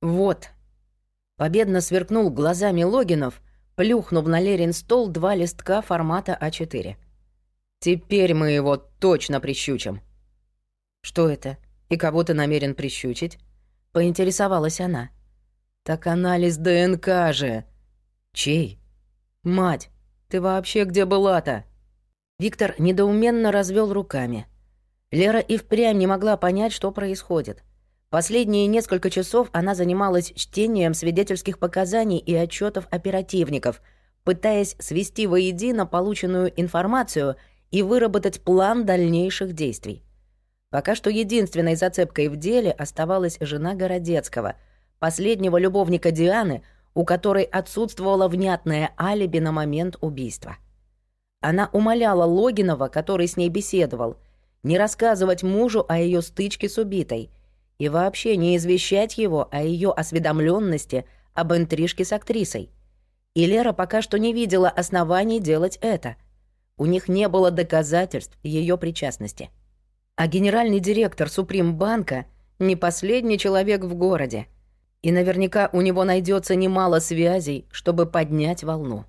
Вот. Победно сверкнул глазами Логинов, плюхнув на Лерин стол два листка формата А4. Теперь мы его точно прищучим. Что это? И кого ты намерен прищучить? Поинтересовалась она. Так анализ ДНК же. Чей? Мать, ты вообще где была-то? Виктор недоуменно развел руками. Лера и впрямь не могла понять, что происходит. Последние несколько часов она занималась чтением свидетельских показаний и отчетов оперативников, пытаясь свести воедино полученную информацию и выработать план дальнейших действий. Пока что единственной зацепкой в деле оставалась жена Городецкого, последнего любовника Дианы, у которой отсутствовало внятное алиби на момент убийства. Она умоляла Логинова, который с ней беседовал, не рассказывать мужу о ее стычке с убитой и вообще не извещать его о ее осведомленности об интрижке с актрисой. И Лера пока что не видела оснований делать это. У них не было доказательств ее причастности. А генеральный директор Супримбанка не последний человек в городе. И наверняка у него найдется немало связей, чтобы поднять волну.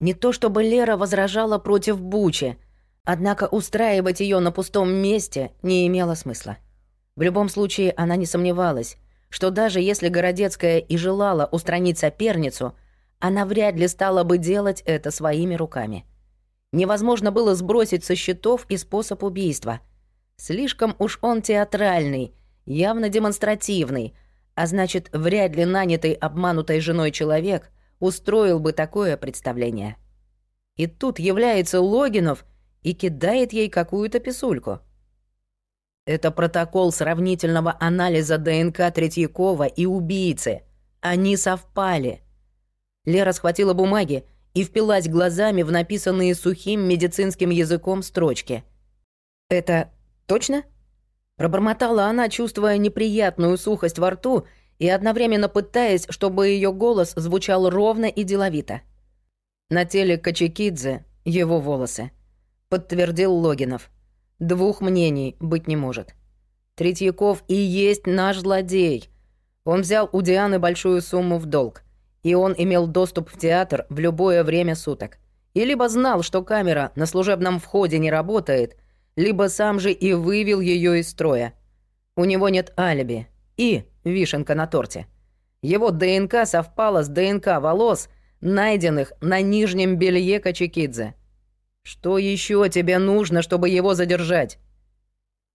Не то чтобы Лера возражала против Бучи, однако устраивать ее на пустом месте не имело смысла. В любом случае, она не сомневалась, что даже если Городецкая и желала устранить соперницу, она вряд ли стала бы делать это своими руками. Невозможно было сбросить со счетов и способ убийства — Слишком уж он театральный, явно демонстративный, а значит, вряд ли нанятый обманутой женой человек устроил бы такое представление. И тут является Логинов и кидает ей какую-то писульку. Это протокол сравнительного анализа ДНК Третьякова и убийцы. Они совпали. Лера схватила бумаги и впилась глазами в написанные сухим медицинским языком строчки. Это Точно?» Пробормотала она, чувствуя неприятную сухость во рту и одновременно пытаясь, чтобы ее голос звучал ровно и деловито. На теле Качекидзе его волосы. Подтвердил Логинов. Двух мнений быть не может. Третьяков и есть наш злодей. Он взял у Дианы большую сумму в долг, и он имел доступ в театр в любое время суток. И либо знал, что камера на служебном входе не работает — либо сам же и вывел ее из строя. У него нет алиби. И вишенка на торте. Его ДНК совпала с ДНК волос, найденных на нижнем белье Качекидзе. Что еще тебе нужно, чтобы его задержать?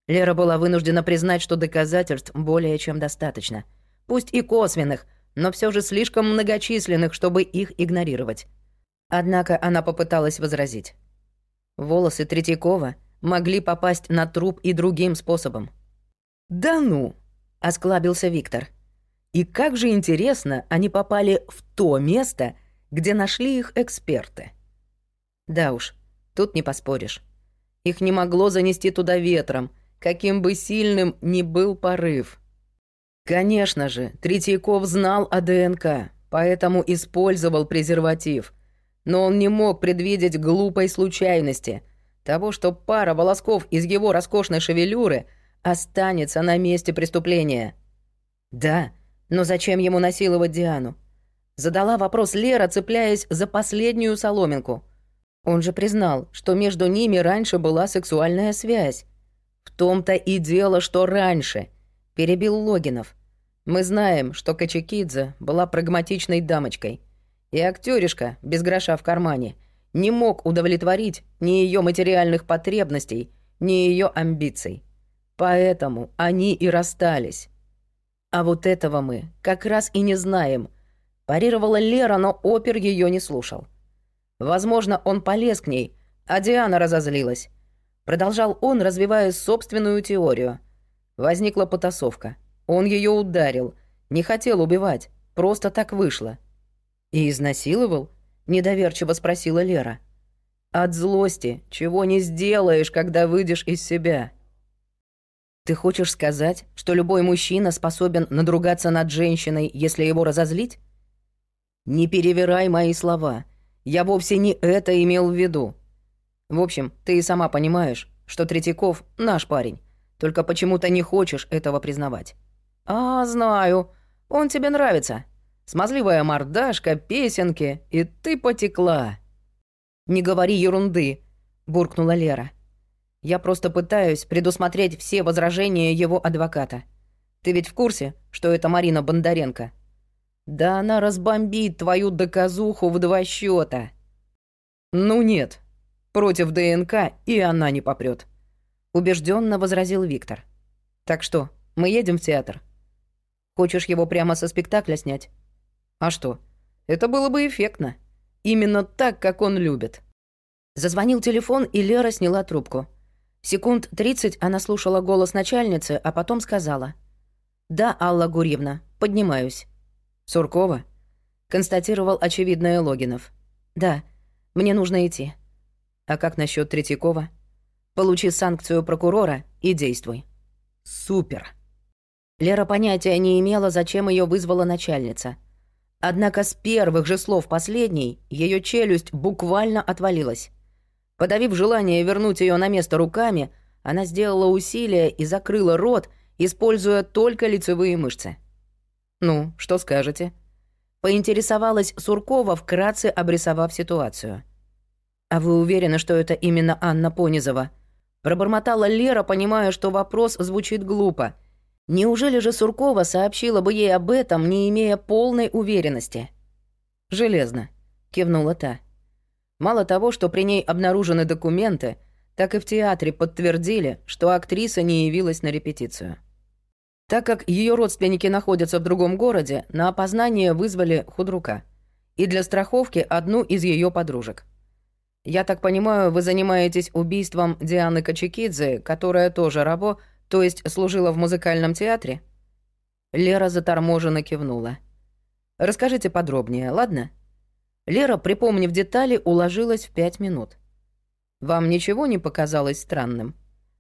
Лера была вынуждена признать, что доказательств более чем достаточно. Пусть и косвенных, но все же слишком многочисленных, чтобы их игнорировать. Однако она попыталась возразить. Волосы Третьякова могли попасть на труп и другим способом. «Да ну!» — осклабился Виктор. «И как же интересно, они попали в то место, где нашли их эксперты». «Да уж, тут не поспоришь. Их не могло занести туда ветром, каким бы сильным ни был порыв». Конечно же, Третьяков знал о ДНК, поэтому использовал презерватив. Но он не мог предвидеть глупой случайности — того, что пара волосков из его роскошной шевелюры останется на месте преступления. Да, но зачем ему насиловать Диану? Задала вопрос Лера, цепляясь за последнюю соломинку. Он же признал, что между ними раньше была сексуальная связь. В том-то и дело, что раньше. Перебил Логинов. Мы знаем, что Качекидзе была прагматичной дамочкой. И актёришка без гроша в кармане — не мог удовлетворить ни ее материальных потребностей, ни ее амбиций. Поэтому они и расстались. А вот этого мы как раз и не знаем. Парировала Лера, но опер ее не слушал. Возможно, он полез к ней, а Диана разозлилась. Продолжал он, развивая собственную теорию. Возникла потасовка. Он ее ударил. Не хотел убивать. Просто так вышло. И изнасиловал? Недоверчиво спросила Лера. От злости чего не сделаешь, когда выйдешь из себя. Ты хочешь сказать, что любой мужчина способен надругаться над женщиной, если его разозлить? Не перевирай мои слова. Я вовсе не это имел в виду. В общем, ты и сама понимаешь, что Третьяков наш парень, только почему-то не хочешь этого признавать. А, знаю. Он тебе нравится. Смазливая мордашка, песенки, и ты потекла». «Не говори ерунды», — буркнула Лера. «Я просто пытаюсь предусмотреть все возражения его адвоката. Ты ведь в курсе, что это Марина Бондаренко?» «Да она разбомбит твою доказуху в два счета. «Ну нет, против ДНК и она не попрет, убежденно возразил Виктор. «Так что, мы едем в театр? Хочешь его прямо со спектакля снять?» «А что? Это было бы эффектно. Именно так, как он любит». Зазвонил телефон, и Лера сняла трубку. Секунд тридцать она слушала голос начальницы, а потом сказала. «Да, Алла Гурьевна, поднимаюсь». «Суркова?» — констатировал очевидное Логинов. «Да, мне нужно идти». «А как насчет Третьякова?» «Получи санкцию прокурора и действуй». «Супер». Лера понятия не имела, зачем ее вызвала начальница. Однако с первых же слов последней ее челюсть буквально отвалилась. Подавив желание вернуть ее на место руками, она сделала усилие и закрыла рот, используя только лицевые мышцы. «Ну, что скажете?» Поинтересовалась Суркова, вкратце обрисовав ситуацию. «А вы уверены, что это именно Анна Понизова?» Пробормотала Лера, понимая, что вопрос звучит глупо. Неужели же Суркова сообщила бы ей об этом, не имея полной уверенности? «Железно», — кивнула та. Мало того, что при ней обнаружены документы, так и в театре подтвердили, что актриса не явилась на репетицию. Так как ее родственники находятся в другом городе, на опознание вызвали худрука. И для страховки одну из ее подружек. Я так понимаю, вы занимаетесь убийством Дианы Качекидзе, которая тоже рабо, то есть служила в музыкальном театре? Лера заторможенно кивнула. Расскажите подробнее, ладно? Лера, припомнив детали, уложилась в пять минут. Вам ничего не показалось странным?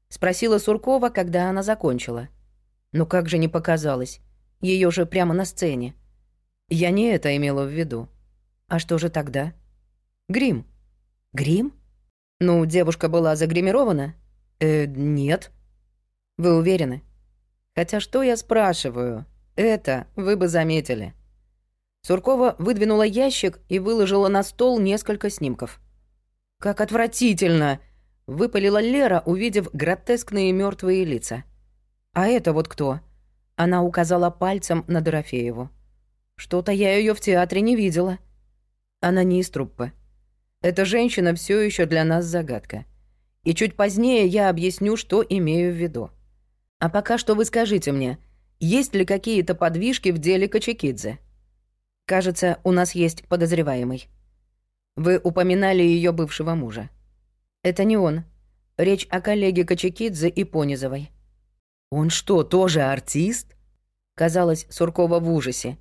Спросила Суркова, когда она закончила. Но как же не показалось? Ее же прямо на сцене. Я не это имела в виду. А что же тогда? Грим. Грим? Ну, девушка была загримирована? Э, нет. Вы уверены? Хотя что я спрашиваю? Это вы бы заметили. Суркова выдвинула ящик и выложила на стол несколько снимков. «Как отвратительно!» — выпалила Лера, увидев гротескные мертвые лица. «А это вот кто?» Она указала пальцем на Дорофееву. «Что-то я ее в театре не видела». Она не из труппы. Эта женщина все еще для нас загадка. И чуть позднее я объясню, что имею в виду. А пока что вы скажите мне, есть ли какие-то подвижки в деле Качекидзе? Кажется, у нас есть подозреваемый. Вы упоминали ее бывшего мужа. Это не он. Речь о коллеге Качекидзе и Понизовой. «Он что, тоже артист?» Казалось, Суркова в ужасе.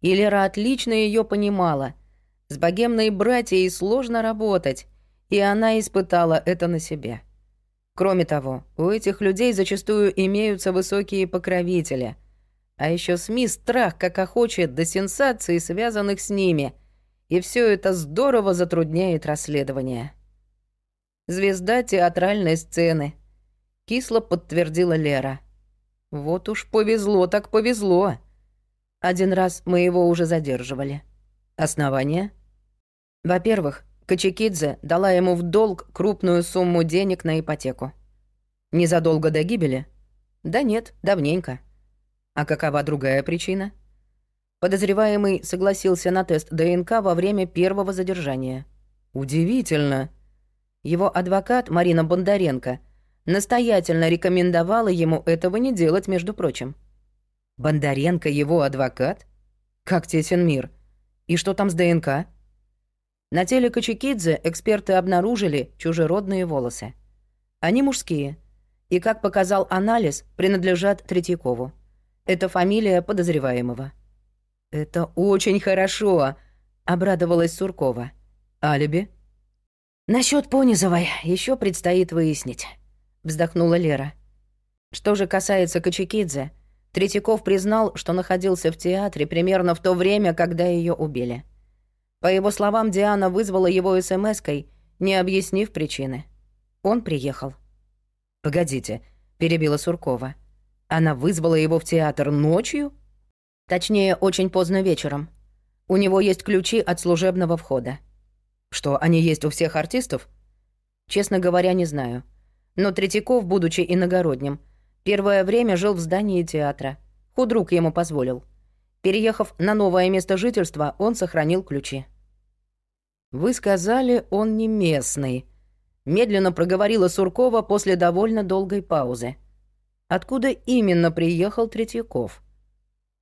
И Лера отлично ее понимала. С богемной братьей сложно работать, и она испытала это на себе. Кроме того, у этих людей зачастую имеются высокие покровители. А еще СМИ страх как охочет до сенсаций, связанных с ними. И все это здорово затрудняет расследование. Звезда театральной сцены. Кисло подтвердила Лера. Вот уж повезло так повезло. Один раз мы его уже задерживали. Основание? Во-первых, Качекидзе дала ему в долг крупную сумму денег на ипотеку. Незадолго до гибели? Да нет, давненько. А какова другая причина? Подозреваемый согласился на тест ДНК во время первого задержания. Удивительно. Его адвокат Марина Бондаренко Настоятельно рекомендовала ему этого не делать, между прочим. Бондаренко его адвокат? Как тесен мир. И что там с ДНК? На теле Качекидзе эксперты обнаружили чужеродные волосы. Они мужские. И, как показал анализ, принадлежат Третьякову. Это фамилия подозреваемого. «Это очень хорошо», — обрадовалась Суркова. «Алиби?» «Насчёт Понизовой еще предстоит выяснить» вздохнула Лера. Что же касается Качекидзе, Третьяков признал, что находился в театре примерно в то время, когда ее убили. По его словам, Диана вызвала его СМС-кой, не объяснив причины. Он приехал. «Погодите», — перебила Суркова. «Она вызвала его в театр ночью?» Точнее, очень поздно вечером. У него есть ключи от служебного входа. Что, они есть у всех артистов? Честно говоря, не знаю. Но Третьяков, будучи иногородним, первое время жил в здании театра. Худрук ему позволил. Переехав на новое место жительства, он сохранил ключи. «Вы сказали, он не местный», — медленно проговорила Суркова после довольно долгой паузы. «Откуда именно приехал Третьяков?»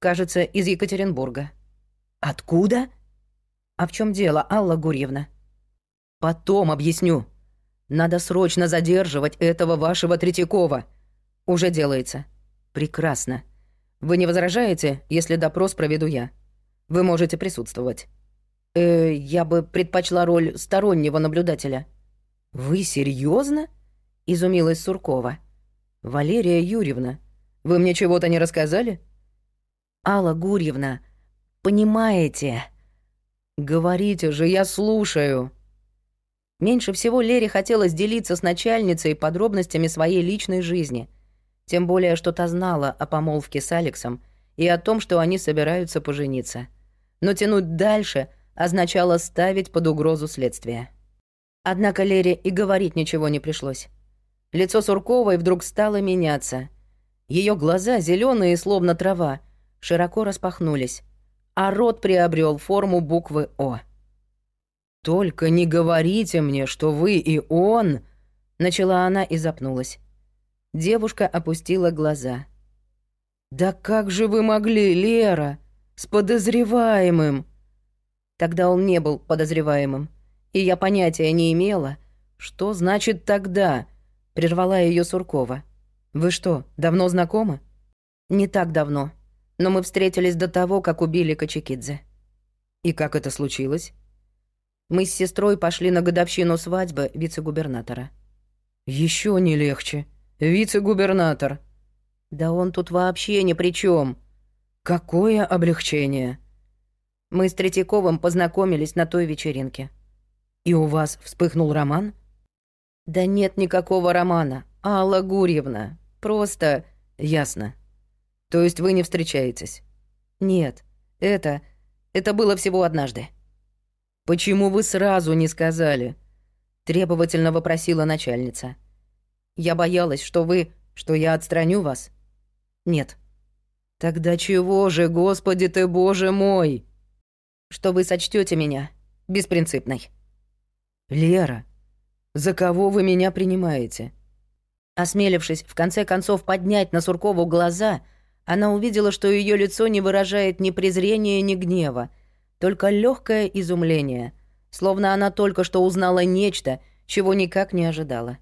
«Кажется, из Екатеринбурга». «Откуда?» «А в чем дело, Алла Гурьевна?» «Потом объясню. Надо срочно задерживать этого вашего Третьякова. Уже делается. Прекрасно. Вы не возражаете, если допрос проведу я? Вы можете присутствовать». Э, я бы предпочла роль стороннего наблюдателя. Вы серьезно? изумилась Суркова. Валерия Юрьевна, вы мне чего-то не рассказали? Алла Гурьевна, понимаете? Говорите же, я слушаю. Меньше всего Лере хотелось делиться с начальницей подробностями своей личной жизни. Тем более, что та знала о помолвке с Алексом и о том, что они собираются пожениться. Но тянуть дальше означало ставить под угрозу следствие. Однако Лере и говорить ничего не пришлось. Лицо Сурковой вдруг стало меняться. Ее глаза, зеленые, словно трава, широко распахнулись, а рот приобрел форму буквы «О». «Только не говорите мне, что вы и он...» Начала она и запнулась. Девушка опустила глаза. «Да как же вы могли, Лера? С подозреваемым!» Тогда он не был подозреваемым. И я понятия не имела, что значит «тогда», — прервала ее Суркова. «Вы что, давно знакомы?» «Не так давно. Но мы встретились до того, как убили Качекидзе». «И как это случилось?» Мы с сестрой пошли на годовщину свадьбы вице-губернатора. Еще не легче. Вице-губернатор. Да он тут вообще ни при чем. Какое облегчение. Мы с Третьяковым познакомились на той вечеринке. И у вас вспыхнул роман? Да нет никакого романа, Алла Гурьевна. Просто... Ясно. То есть вы не встречаетесь? Нет, это... Это было всего однажды. Почему вы сразу не сказали? Требовательно вопросила начальница. Я боялась, что вы... Что я отстраню вас? Нет. Тогда чего же, господи ты, боже мой? что вы сочтете меня беспринципной. Лера, за кого вы меня принимаете? Осмелившись в конце концов поднять на Суркову глаза, она увидела, что ее лицо не выражает ни презрения, ни гнева, только легкое изумление, словно она только что узнала нечто, чего никак не ожидала.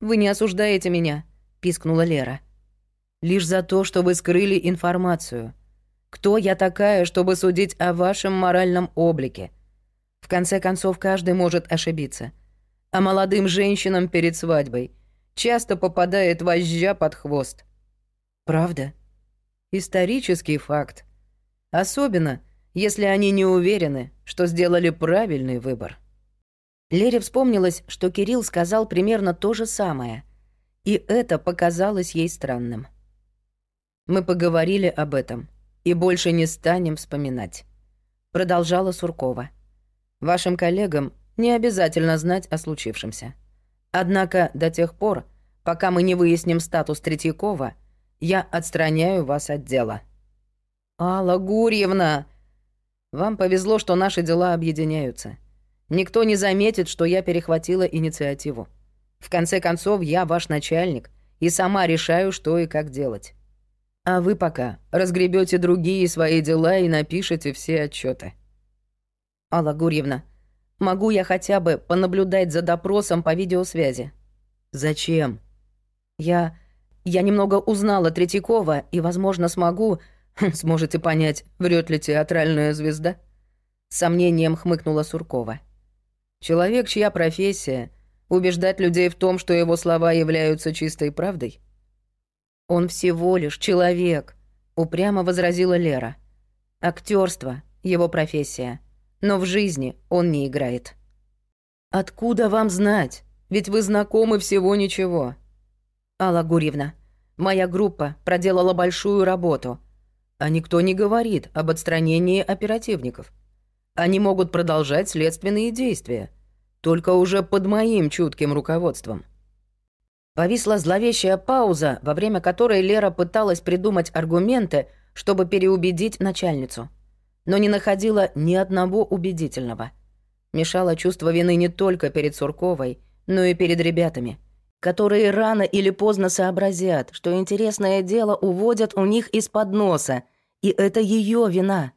«Вы не осуждаете меня», — пискнула Лера. «Лишь за то, что вы скрыли информацию. Кто я такая, чтобы судить о вашем моральном облике? В конце концов, каждый может ошибиться. А молодым женщинам перед свадьбой часто попадает вожжа под хвост. Правда? Исторический факт. Особенно, если они не уверены, что сделали правильный выбор. Лере вспомнилось, что Кирилл сказал примерно то же самое, и это показалось ей странным. Мы поговорили об этом — и больше не станем вспоминать», — продолжала Суркова. «Вашим коллегам не обязательно знать о случившемся. Однако до тех пор, пока мы не выясним статус Третьякова, я отстраняю вас от дела». «Алла Гурьевна!» «Вам повезло, что наши дела объединяются. Никто не заметит, что я перехватила инициативу. В конце концов, я ваш начальник и сама решаю, что и как делать. А вы пока разгребете другие свои дела и напишите все отчеты. Алла Гурьевна, могу я хотя бы понаблюдать за допросом по видеосвязи? Зачем? Я... Я немного узнала Третьякова и, возможно, смогу... Сможете понять, врет ли театральная звезда? С сомнением хмыкнула Суркова. Человек, чья профессия — убеждать людей в том, что его слова являются чистой правдой — «Он всего лишь человек», — упрямо возразила Лера. Актерство — его профессия, но в жизни он не играет». «Откуда вам знать? Ведь вы знакомы всего ничего». «Алла Гурьевна, моя группа проделала большую работу. А никто не говорит об отстранении оперативников. Они могут продолжать следственные действия, только уже под моим чутким руководством. Повисла зловещая пауза, во время которой Лера пыталась придумать аргументы, чтобы переубедить начальницу, но не находила ни одного убедительного. Мешало чувство вины не только перед Сурковой, но и перед ребятами, которые рано или поздно сообразят, что интересное дело уводят у них из-под носа, и это ее вина.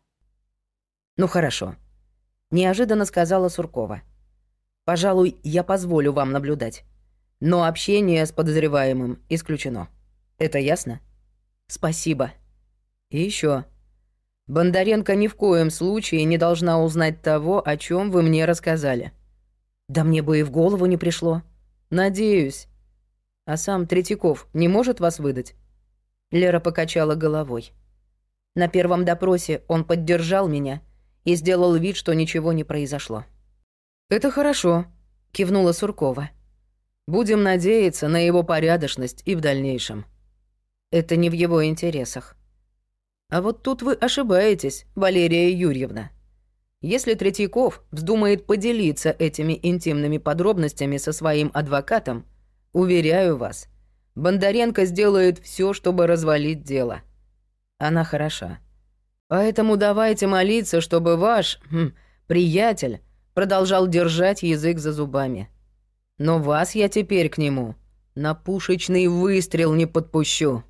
«Ну хорошо», — неожиданно сказала Суркова. «Пожалуй, я позволю вам наблюдать. Но общение с подозреваемым исключено. Это ясно? Спасибо. И еще. Бондаренко ни в коем случае не должна узнать того, о чем вы мне рассказали. Да мне бы и в голову не пришло. Надеюсь. А сам Третьяков не может вас выдать? Лера покачала головой. На первом допросе он поддержал меня и сделал вид, что ничего не произошло. «Это хорошо», — кивнула Суркова. Будем надеяться на его порядочность и в дальнейшем. Это не в его интересах. А вот тут вы ошибаетесь, Валерия Юрьевна. Если Третьяков вздумает поделиться этими интимными подробностями со своим адвокатом, уверяю вас, Бондаренко сделает все, чтобы развалить дело. Она хороша. Поэтому давайте молиться, чтобы ваш хм, приятель продолжал держать язык за зубами. Но вас я теперь к нему на пушечный выстрел не подпущу.